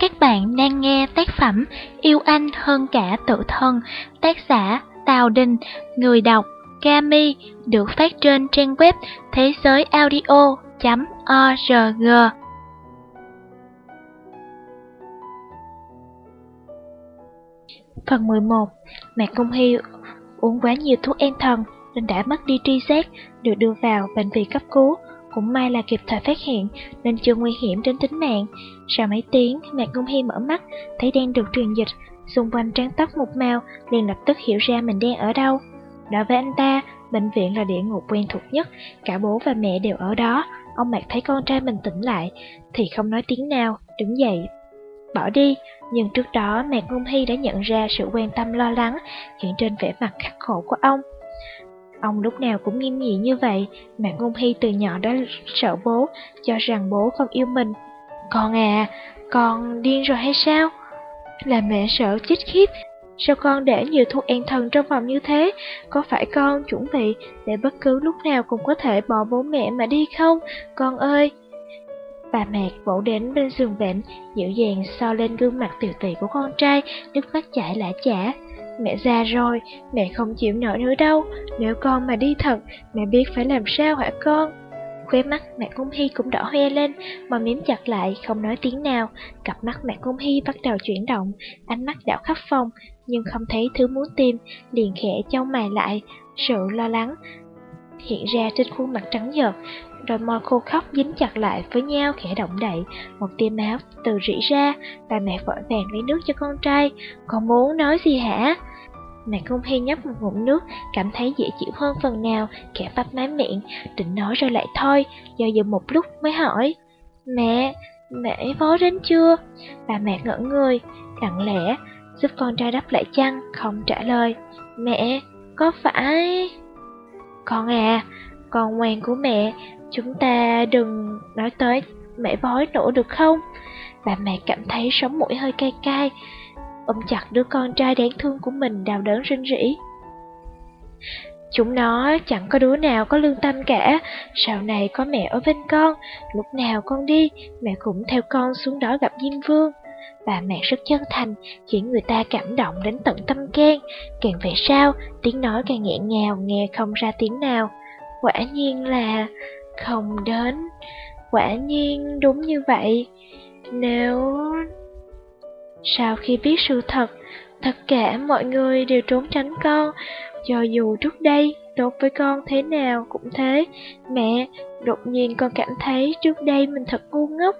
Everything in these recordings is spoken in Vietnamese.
Các bạn đang nghe tác phẩm Yêu Anh Hơn Cả Tự Thân, tác giả Tào Đình, người đọc Kami, được phát trên trang web thế giới audio.org. Phần 11 Mạc Công Hy uống quá nhiều thuốc an thần nên đã mất đi tri giác, được đưa vào bệnh viện cấp cứu. Cũng may là kịp thời phát hiện nên chưa nguy hiểm đến tính mạng. Sau mấy tiếng, Mạc Ngôn Hy mở mắt, thấy đang được truyền dịch, xung quanh trắng tóc một màu, liền lập tức hiểu ra mình đang ở đâu. Đối với anh ta, bệnh viện là địa ngục quen thuộc nhất, cả bố và mẹ đều ở đó. Ông Mạc thấy con trai mình tỉnh lại, thì không nói tiếng nào, đứng dậy, bỏ đi. Nhưng trước đó, Mạc Ngôn Hy đã nhận ra sự quan tâm lo lắng hiện trên vẻ mặt khắc khổ của ông. Ông lúc nào cũng nghiêm nghị như vậy, Mạc Ngôn Hy từ nhỏ đã sợ bố, cho rằng bố không yêu mình. Con à, con điên rồi hay sao? Là mẹ sợ chết khiếp, sao con để nhiều thuốc an thần trong phòng như thế? Có phải con chuẩn bị để bất cứ lúc nào cũng có thể bỏ bố mẹ mà đi không? Con ơi! Bà Mạc vỗ đến bên giường bệnh, dịu dàng so lên gương mặt tiểu tụy của con trai, nước mắt chảy lã chả. Mẹ già rồi, mẹ không chịu nổi nữa đâu, nếu con mà đi thật, mẹ biết phải làm sao hả con? Khóe mắt mẹ Cung Hy cũng đỏ hoe lên, mà miếm chặt lại, không nói tiếng nào. Cặp mắt mẹ Cung Hy bắt đầu chuyển động, ánh mắt đảo khắp phòng, nhưng không thấy thứ muốn tìm, liền khẽ châu mày lại, sự lo lắng hiện ra trên khuôn mặt trắng nhợt, đôi môi khô khóc dính chặt lại với nhau khẽ động đậy, một tia máu từ rỉ ra, bà mẹ vội vàng lấy nước cho con trai, con muốn nói gì hả? Mẹ không hay nhấp một ngụm nước, cảm thấy dễ chịu hơn phần nào, khẽ bắp má miệng, định nói rồi lại thôi, do dự một lúc mới hỏi. Mẹ, mẹ vó đến chưa? Bà mẹ ngỡ người, lặng lẽ, giúp con trai đắp lại chăn, không trả lời. Mẹ, có phải... Con à, con ngoan của mẹ, chúng ta đừng nói tới mẹ vói nữa được không? Bà mẹ cảm thấy sống mũi hơi cay cay, ôm chặt đứa con trai đáng thương của mình đào đớn rinh rỉ. Chúng nó chẳng có đứa nào có lương tâm cả, sau này có mẹ ở bên con, lúc nào con đi, mẹ cũng theo con xuống đó gặp Diêm Vương. Bà mẹ rất chân thành, khiến người ta cảm động đến tận tâm can, càng về sau, tiếng nói càng nghẹn ngào, nghe không ra tiếng nào. Quả nhiên là không đến, quả nhiên đúng như vậy. Nếu sau khi biết sự thật, tất cả mọi người đều trốn tránh con, cho dù trước đây tốt với con thế nào cũng thế. Mẹ, đột nhiên con cảm thấy trước đây mình thật ngu ngốc.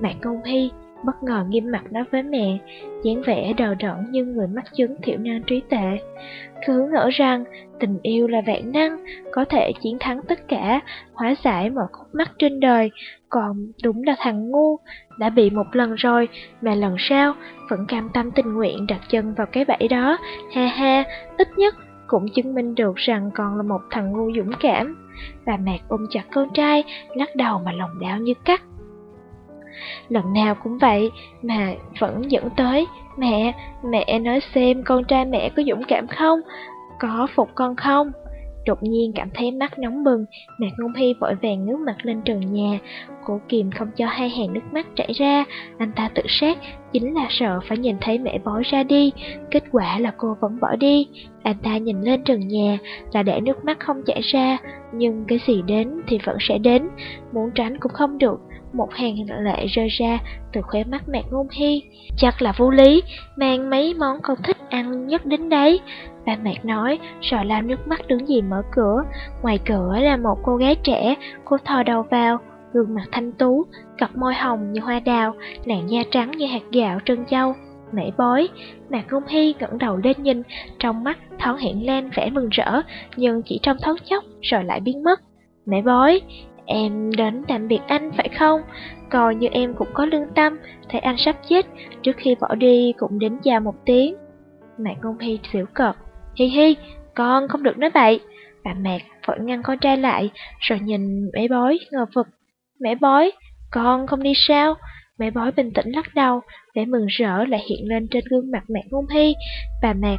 Mẹ Công Hy bất ngờ nghiêm mặt nói với mẹ, dáng vẻ đờ đẫn như người mắc chứng thiểu năng trí tệ. Cứ ngỡ rằng tình yêu là vạn năng, có thể chiến thắng tất cả, hóa giải mọi khúc mắc trên đời, còn đúng là thằng ngu, đã bị một lần rồi, mà lần sau vẫn cam tâm tình nguyện đặt chân vào cái bẫy đó, ha ha, ít nhất cũng chứng minh được rằng còn là một thằng ngu dũng cảm. Bà mẹ ôm chặt con trai, lắc đầu mà lòng đau như cắt. Lần nào cũng vậy mà vẫn dẫn tới. Mẹ, mẹ nói xem con trai mẹ có dũng cảm không? Có phục con không? Đột nhiên cảm thấy mắt nóng bừng, mẹ Ngôn Hy vội vàng ngước mặt lên trần nhà, Cổ kìm không cho hai hàng nước mắt chảy ra, anh ta tự sát, chính là sợ phải nhìn thấy mẹ bói ra đi, kết quả là cô vẫn bỏ đi. Anh ta nhìn lên trần nhà là để nước mắt không chảy ra, nhưng cái gì đến thì vẫn sẽ đến, muốn tránh cũng không được, một hàng lệ rơi ra từ khóe mắt mạc ngôn hy. Chắc là vô lý, mang mấy món con thích ăn nhất đến đấy. Bà mạc nói, rồi lau nước mắt đứng gì mở cửa. Ngoài cửa là một cô gái trẻ, cô thò đầu vào, gương mặt thanh tú, cặp môi hồng như hoa đào, làn da trắng như hạt gạo trân châu. Mẹ bói, Mạc Ngôn Hy ngẩng đầu lên nhìn, trong mắt thoáng hiện lên vẻ mừng rỡ, nhưng chỉ trong thoáng chốc rồi lại biến mất. Mẹ bói, Em đến tạm biệt anh phải không? Coi như em cũng có lương tâm, thấy anh sắp chết, trước khi bỏ đi cũng đến chào một tiếng. Mạc Ngôn Hy xỉu cợt. Hi hi, con không được nói vậy. Bà Mạc vẫn ngăn con trai lại, rồi nhìn mẹ bói ngờ vực. Mẹ bói, con không đi sao? Mẹ bói bình tĩnh lắc đầu, vẻ mừng rỡ lại hiện lên trên gương mặt Mạc Ngôn Hy. Bà Mạc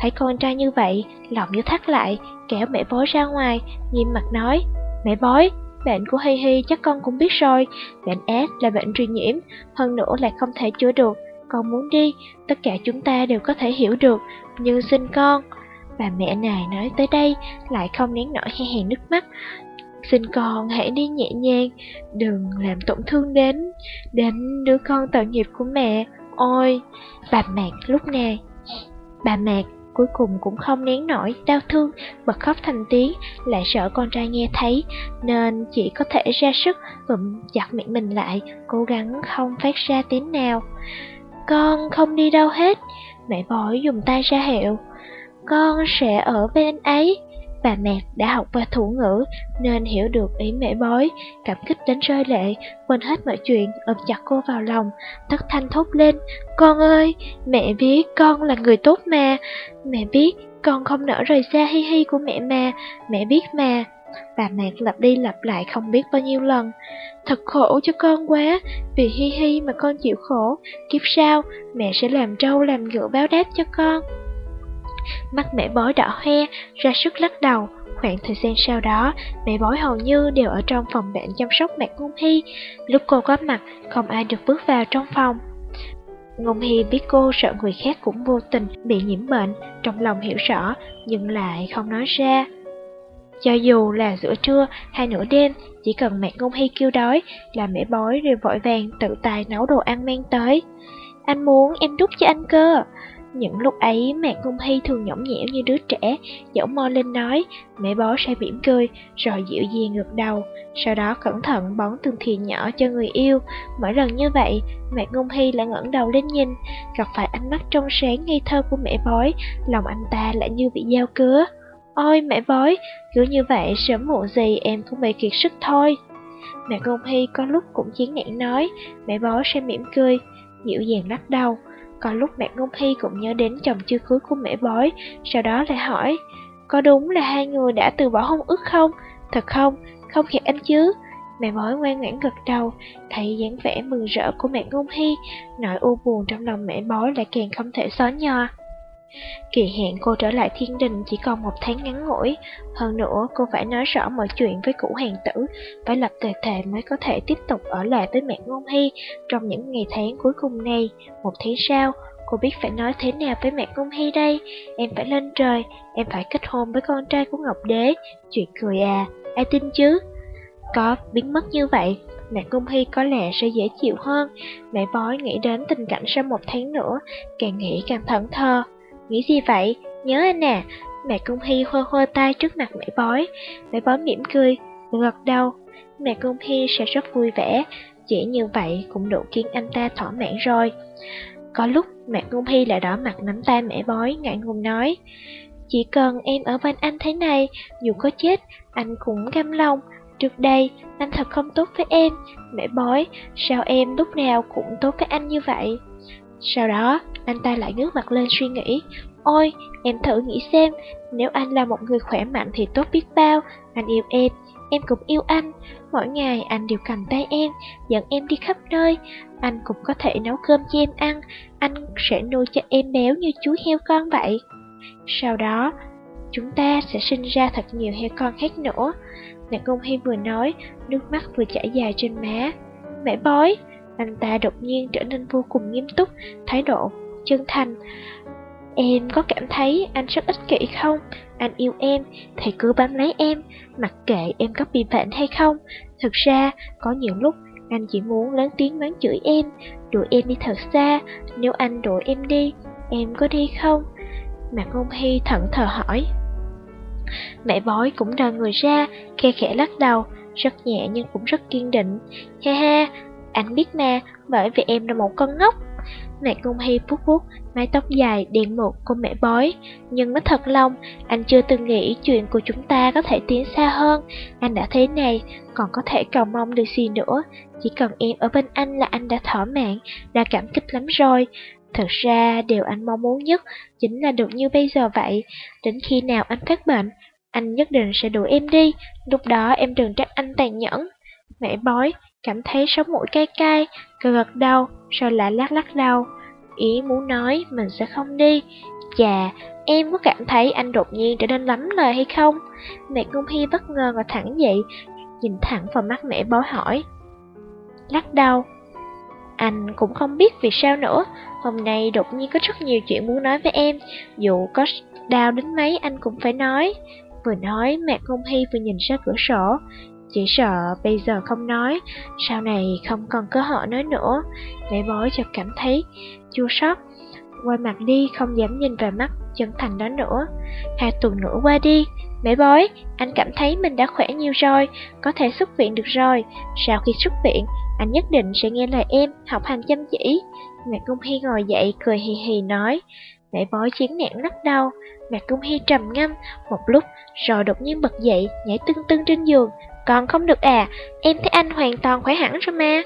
thấy con trai như vậy, lòng như thắt lại, kéo mẹ bói ra ngoài, nghiêm mặt nói. Mẹ bói, bệnh của Hi Hi chắc con cũng biết rồi, bệnh ác là bệnh truyền nhiễm, hơn nữa lại không thể chữa được. Con muốn đi, tất cả chúng ta đều có thể hiểu được, nhưng xin con. Bà mẹ này nói tới đây lại không nén nổi hai hàng nước mắt. Xin con hãy đi nhẹ nhàng, đừng làm tổn thương đến, đến đứa con tội nghiệp của mẹ. Ôi, bà mẹ lúc này. Bà mẹ cuối cùng cũng không nén nổi đau thương, bật khóc thành tiếng, lại sợ con trai nghe thấy, nên chỉ có thể ra sức bụm chặt miệng mình lại, cố gắng không phát ra tiếng nào. Con không đi đâu hết, mẹ bói dùng tay ra hiệu. Con sẽ ở bên ấy. Bà mẹ đã học qua thủ ngữ nên hiểu được ý mẹ bói, cảm kích đến rơi lệ, quên hết mọi chuyện, ôm chặt cô vào lòng, thất thanh thốt lên, con ơi, mẹ biết con là người tốt mà, mẹ biết con không nỡ rời xa hi hi của mẹ mà, mẹ biết mà. Bà mẹ lặp đi lặp lại không biết bao nhiêu lần. Thật khổ cho con quá, vì hi hi mà con chịu khổ, kiếp sau mẹ sẽ làm trâu làm ngựa báo đáp cho con. Mắt mẹ bói đỏ hoe, ra sức lắc đầu. Khoảng thời gian sau đó, mẹ bói hầu như đều ở trong phòng bệnh chăm sóc mẹ Ngôn Hy. Lúc cô có mặt, không ai được bước vào trong phòng. Ngôn Hy biết cô sợ người khác cũng vô tình bị nhiễm bệnh, trong lòng hiểu rõ, nhưng lại không nói ra. Cho dù là giữa trưa hay nửa đêm, chỉ cần mẹ Ngôn Hy kêu đói là mẹ bói đều vội vàng tự tài nấu đồ ăn mang tới. Anh muốn em đút cho anh cơ. Những lúc ấy mẹ Ngôn Hy thường nhõng nhẽo như đứa trẻ, dẫu mo lên nói, mẹ bó sẽ mỉm cười, rồi dịu dàng ngược đầu, sau đó cẩn thận bón từng thìa nhỏ cho người yêu. Mỗi lần như vậy, mẹ Ngôn Hy lại ngẩng đầu lên nhìn, gặp phải ánh mắt trong sáng ngây thơ của mẹ bói, lòng anh ta lại như bị dao cứa. Ôi mẹ bói, cứ như vậy sớm muộn gì em cũng bị kiệt sức thôi. Mẹ Ngôn Hy có lúc cũng chiến nạn nói, mẹ bói sẽ mỉm cười, dịu dàng lắc đầu còn lúc mẹ Ngôn Hy cũng nhớ đến chồng chưa cưới của mẹ bói, sau đó lại hỏi, có đúng là hai người đã từ bỏ hôn ước không? Thật không? Không gạt anh chứ? Mẹ bói ngoan ngoãn gật đầu, thấy dáng vẻ mừng rỡ của mẹ Ngôn Hy, nỗi u buồn trong lòng mẹ bói lại càng không thể xóa nhòa. Kỳ hẹn cô trở lại thiên đình chỉ còn một tháng ngắn ngủi, hơn nữa cô phải nói rõ mọi chuyện với cũ hàng tử, phải lập tề thề mới có thể tiếp tục ở lại với mẹ Ngôn Hy trong những ngày tháng cuối cùng này. Một tháng sau, cô biết phải nói thế nào với mẹ Ngôn Hy đây, em phải lên trời, em phải kết hôn với con trai của Ngọc Đế, chuyện cười à, ai tin chứ? Có biến mất như vậy, mẹ Cung Hy có lẽ sẽ dễ chịu hơn. Mẹ bói nghĩ đến tình cảnh sau một tháng nữa, càng nghĩ càng thẫn thờ. Nghĩ gì vậy? Nhớ anh nè. Mẹ Cung Hy hơ hơ tay trước mặt mẹ bói. Mẹ bói mỉm cười, gật đầu. Mẹ Cung Hy sẽ rất vui vẻ. Chỉ như vậy cũng đủ khiến anh ta thỏa mãn rồi. Có lúc mẹ Cung Hy lại đỏ mặt nắm tay mẹ bói ngại ngùng nói. Chỉ cần em ở bên anh thế này, dù có chết, anh cũng cam lòng. Trước đây, anh thật không tốt với em. Mẹ bói, sao em lúc nào cũng tốt với anh như vậy? Sau đó, anh ta lại ngước mặt lên suy nghĩ. Ôi, em thử nghĩ xem, nếu anh là một người khỏe mạnh thì tốt biết bao. Anh yêu em, em cũng yêu anh. Mỗi ngày anh đều cầm tay em, dẫn em đi khắp nơi. Anh cũng có thể nấu cơm cho em ăn, anh sẽ nuôi cho em béo như chú heo con vậy. Sau đó, chúng ta sẽ sinh ra thật nhiều heo con khác nữa. Mẹ Công Hy vừa nói, nước mắt vừa chảy dài trên má. Mẹ bói, anh ta đột nhiên trở nên vô cùng nghiêm túc, thái độ chân thành. Em có cảm thấy anh rất ích kỷ không? Anh yêu em thì cứ bám lấy em, mặc kệ em có bị bệnh hay không. Thực ra, có nhiều lúc anh chỉ muốn lớn tiếng mắng chửi em, đuổi em đi thật xa. Nếu anh đuổi em đi, em có đi không? Mạc Ngôn Hy thận thờ hỏi. Mẹ bói cũng đờ người ra, khe khẽ lắc đầu, rất nhẹ nhưng cũng rất kiên định. Ha ha, anh biết mà, bởi vì em là một con ngốc. Mẹ Cung Hy vuốt vuốt mái tóc dài đen mượt của mẹ bói. Nhưng nó thật lòng, anh chưa từng nghĩ chuyện của chúng ta có thể tiến xa hơn. Anh đã thế này, còn có thể cầu mong được gì nữa. Chỉ cần em ở bên anh là anh đã thỏa mãn, đã cảm kích lắm rồi. Thật ra, điều anh mong muốn nhất chính là được như bây giờ vậy. Đến khi nào anh phát bệnh, anh nhất định sẽ đuổi em đi. Lúc đó em đừng trách anh tàn nhẫn. Mẹ bói, cảm thấy sống mũi cay cay, cơ gật đầu, rồi lại lắc lắc đầu. Ý muốn nói mình sẽ không đi. Chà, em có cảm thấy anh đột nhiên trở nên lắm lời hay không? Mẹ Cung Hy bất ngờ ngồi thẳng dậy, nhìn thẳng vào mắt mẹ bói hỏi. Lắc đầu. Anh cũng không biết vì sao nữa, hôm nay đột nhiên có rất nhiều chuyện muốn nói với em, dù có đau đến mấy anh cũng phải nói. Vừa nói, mẹ Cung Hy vừa nhìn ra cửa sổ, chỉ sợ bây giờ không nói, sau này không còn cơ hội nói nữa. Mẹ bói chợt cảm thấy chua xót, quay mặt đi không dám nhìn vào mắt chân thành đó nữa. Hai tuần nữa qua đi, mẹ bói, anh cảm thấy mình đã khỏe nhiều rồi, có thể xuất viện được rồi. Sau khi xuất viện, anh nhất định sẽ nghe lời em, học hành chăm chỉ. Mẹ Cung Hy ngồi dậy, cười hì hì nói. Mẹ bói chiến nạn lắc đầu, mẹ Cung Hy trầm ngâm một lúc, rồi đột nhiên bật dậy, nhảy tưng tưng trên giường, còn không được à, em thấy anh hoàn toàn khỏe hẳn rồi mà.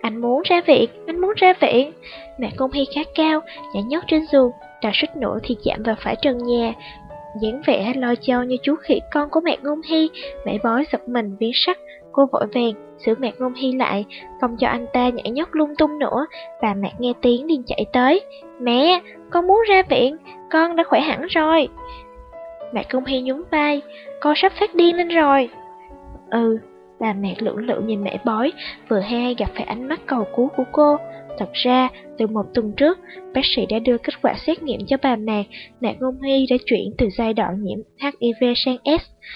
Anh muốn ra viện, anh muốn ra viện. Mẹ công hy khá cao, nhảy nhót trên giường, trà suýt nữa thì chạm vào phải trần nhà. dáng vẻ lo cho như chú khỉ con của mẹ Ngôn Hy, mẹ bói giật mình biến sắc, cô vội vàng giữ mẹ Ngôn Hy lại, không cho anh ta nhảy nhót lung tung nữa. và mẹ nghe tiếng liền chạy tới, mẹ, con muốn ra viện, con đã khỏe hẳn rồi. Mẹ Công Hy nhún vai, con sắp phát điên lên rồi. Ừ, bà mẹ lưỡng lự nhìn mẹ bói, vừa hay gặp phải ánh mắt cầu cứu của cô. Thật ra, từ một tuần trước, bác sĩ đã đưa kết quả xét nghiệm cho bà mẹ, mẹ Ngôn Hy đã chuyển từ giai đoạn nhiễm HIV sang S.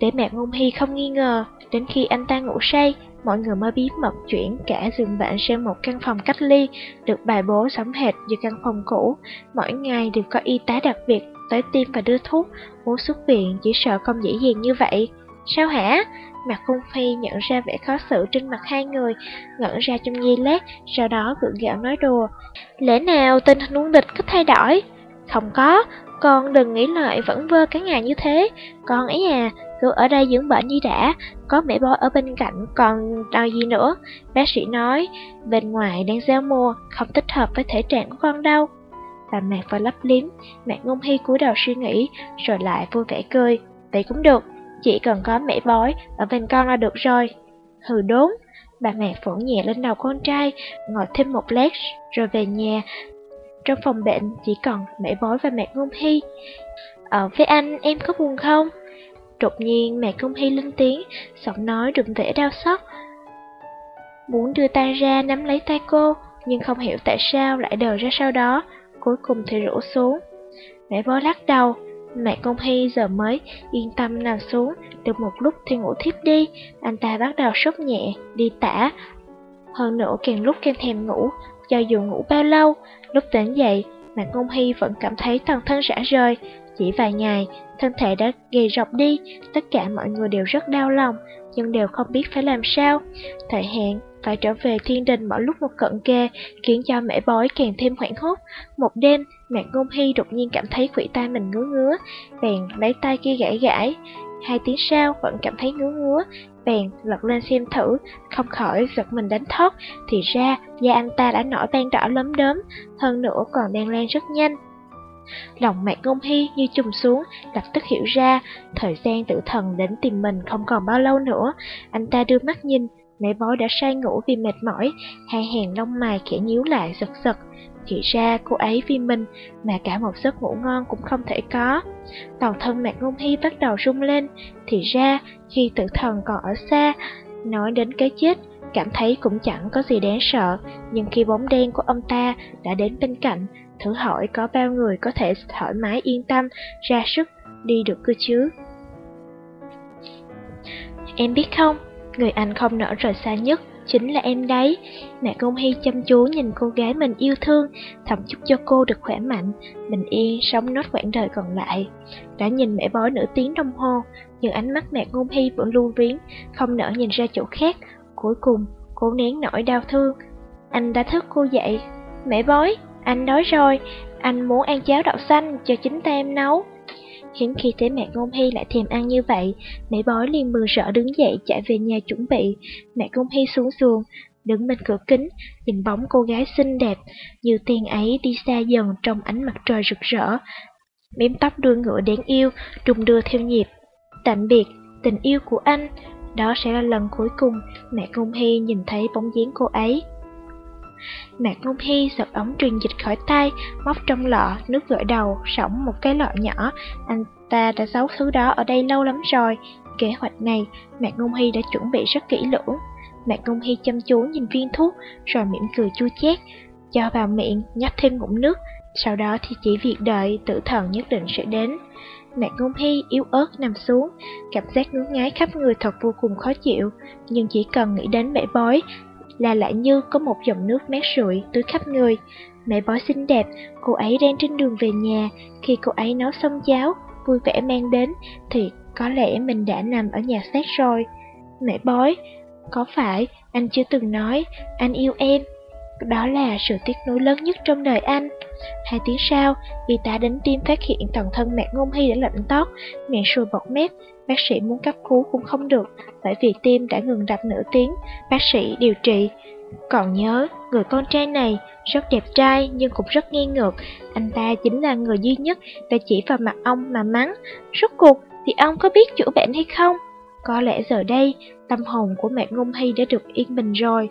Để mẹ Ngôn Hy không nghi ngờ, đến khi anh ta ngủ say, mọi người mới bí mật chuyển cả giường bệnh sang một căn phòng cách ly, được bài bố sắm hệt như căn phòng cũ. Mỗi ngày đều có y tá đặc biệt tới tiêm và đưa thuốc, muốn xuất viện chỉ sợ không dễ dàng như vậy. Sao hả? Mặt Cung Phi nhận ra vẻ khó xử trên mặt hai người, ngẩn ra trong giây lát, sau đó gượng gạo nói đùa. Lẽ nào tình hình quân địch có thay đổi? Không có, con đừng nghĩ lại vẫn vơ cả ngày như thế. Con ấy à, cứ ở đây dưỡng bệnh như đã, có mẹ bói ở bên cạnh, còn đau gì nữa. Bác sĩ nói, bên ngoài đang giao mùa, không thích hợp với thể trạng của con đâu. Bà mẹ và lấp liếm, mẹ ngôn hy cúi đầu suy nghĩ, rồi lại vui vẻ cười. Vậy cũng được, chỉ cần có mẹ bói ở bên con là được rồi. Hừ đốn, bà mẹ phổ nhẹ lên đầu con trai, ngồi thêm một lát rồi về nhà. Trong phòng bệnh chỉ còn mẹ bói và mẹ Ngôn Hy. Ở với anh em có buồn không? Đột nhiên mẹ Công Hy lên tiếng, giọng nói đụng vẻ đau xót. Muốn đưa tay ra nắm lấy tay cô, nhưng không hiểu tại sao lại đờ ra sau đó, cuối cùng thì rũ xuống. Mẹ bói lắc đầu, Mẹ công hy giờ mới yên tâm nằm xuống, được một lúc thì ngủ thiếp đi, anh ta bắt đầu sốt nhẹ, đi tả. Hơn nữa càng lúc càng thèm ngủ, cho dù ngủ bao lâu, lúc tỉnh dậy, mẹ công hy vẫn cảm thấy toàn thân rã rời. Chỉ vài ngày, thân thể đã gầy rọc đi, tất cả mọi người đều rất đau lòng, nhưng đều không biết phải làm sao. Thời hạn phải trở về thiên đình mỗi lúc một cận kề, khiến cho mẹ bói càng thêm hoảng hốt. Một đêm, Mạc Ngôn Hy đột nhiên cảm thấy khủy tay mình ngứa ngứa, bèn lấy tay kia gãi gãi. Hai tiếng sau vẫn cảm thấy ngứa ngứa, bèn lật lên xem thử, không khỏi giật mình đánh thót thì ra da anh ta đã nổi ban đỏ lấm đớm hơn nữa còn đang lan rất nhanh. Lòng mạc Ngôn Hy như trùng xuống, lập tức hiểu ra, thời gian tự thần đến tìm mình không còn bao lâu nữa. Anh ta đưa mắt nhìn, Mẹ bói đã say ngủ vì mệt mỏi, hai hàng lông mày khẽ nhíu lại giật giật. Thì ra cô ấy vì mình mà cả một giấc ngủ ngon cũng không thể có. Toàn thân mạc ngôn hy bắt đầu rung lên. Thì ra khi tử thần còn ở xa, nói đến cái chết, cảm thấy cũng chẳng có gì đáng sợ. Nhưng khi bóng đen của ông ta đã đến bên cạnh, thử hỏi có bao người có thể thoải mái yên tâm, ra sức đi được cơ chứ. Em biết không, Người anh không nở rời xa nhất chính là em đấy. Mẹ Công Hy chăm chú nhìn cô gái mình yêu thương, thầm chúc cho cô được khỏe mạnh, bình yên, sống nốt quãng đời còn lại. Đã nhìn mẹ bói nửa tiếng đồng hồ, nhưng ánh mắt mẹ Công Hy vẫn lưu viếng, không nỡ nhìn ra chỗ khác. Cuối cùng, cô nén nỗi đau thương. Anh đã thức cô dậy. Mẹ bói, anh đói rồi, anh muốn ăn cháo đậu xanh cho chính ta em nấu. Hiếm khi thấy mẹ Ngôn Hy lại thèm ăn như vậy, mẹ bói liền mừng rỡ đứng dậy chạy về nhà chuẩn bị. Mẹ Ngôn Hy xuống giường, đứng bên cửa kính, nhìn bóng cô gái xinh đẹp, như tiền ấy đi xa dần trong ánh mặt trời rực rỡ. Mím tóc đuôi ngựa đáng yêu, trùng đưa theo nhịp. Tạm biệt, tình yêu của anh. Đó sẽ là lần cuối cùng mẹ Ngôn Hy nhìn thấy bóng dáng cô ấy. Mạc Ngôn Hy giật ống truyền dịch khỏi tay, móc trong lọ, nước gội đầu, sỏng một cái lọ nhỏ. Anh ta đã giấu thứ đó ở đây lâu lắm rồi. Kế hoạch này, Mạc Ngôn Hy đã chuẩn bị rất kỹ lưỡng. Mạc Ngôn Hy chăm chú nhìn viên thuốc, rồi mỉm cười chua chát, cho vào miệng, nhấp thêm ngụm nước, sau đó thì chỉ việc đợi tử thần nhất định sẽ đến. Mạc Ngôn Hy yếu ớt nằm xuống, cảm giác ngứa ngáy khắp người thật vô cùng khó chịu, nhưng chỉ cần nghĩ đến bể bói là lại như có một dòng nước mát rượi tưới khắp người. Mẹ bói xinh đẹp, cô ấy đang trên đường về nhà, khi cô ấy nấu xong cháo, vui vẻ mang đến, thì có lẽ mình đã nằm ở nhà xác rồi. Mẹ bói, có phải anh chưa từng nói anh yêu em? Đó là sự tiếc nuối lớn nhất trong đời anh. Hai tiếng sau, y tá đến tim phát hiện toàn thân mẹ ngôn hy đã lạnh tót, miệng sùi bọt mép. Bác sĩ muốn cấp cứu cũng không được, bởi vì tim đã ngừng đập nửa tiếng. Bác sĩ điều trị. Còn nhớ, người con trai này rất đẹp trai nhưng cũng rất nghi ngược. Anh ta chính là người duy nhất đã chỉ vào mặt ông mà mắng. Rốt cuộc thì ông có biết chữa bệnh hay không? Có lẽ giờ đây, tâm hồn của mẹ Ngôn Hy đã được yên bình rồi.